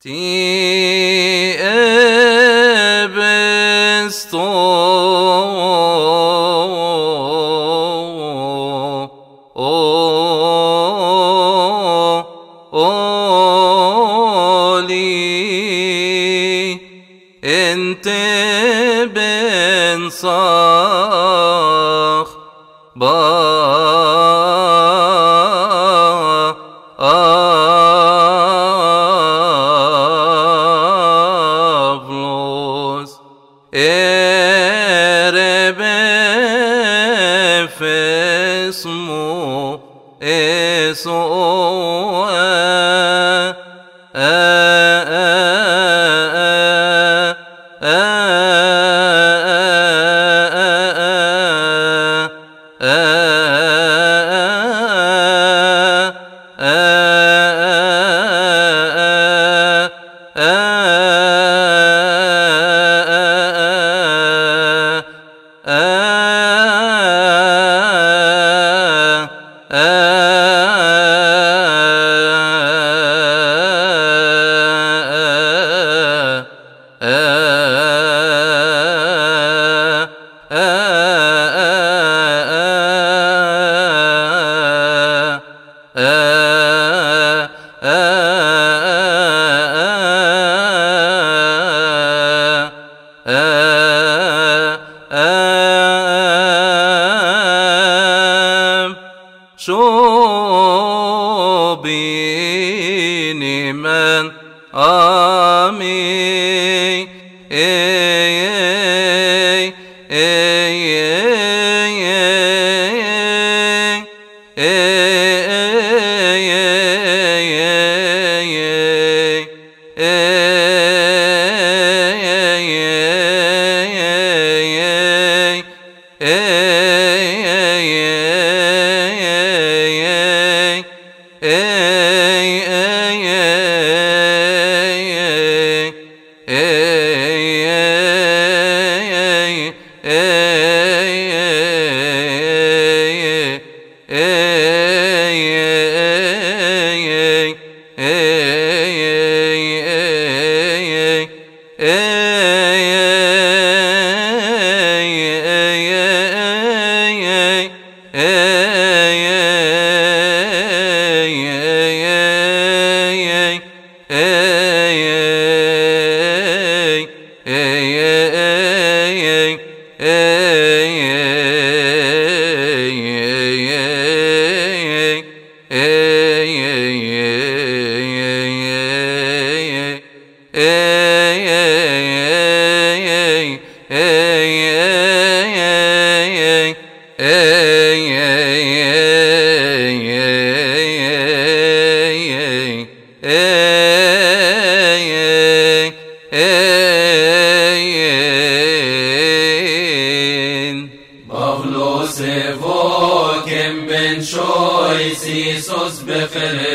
تي أولي انت بن Erebe fesmu eso a اربف اسمه اسوه شو بيني من آمي Pavlos evokem ben chois Iisus be Christos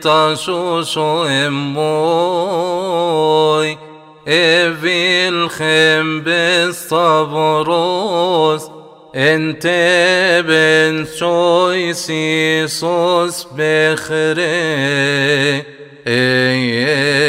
تشوشو اموي افيل خم بالصبروس انت بن شوي سيسوس بخري. استو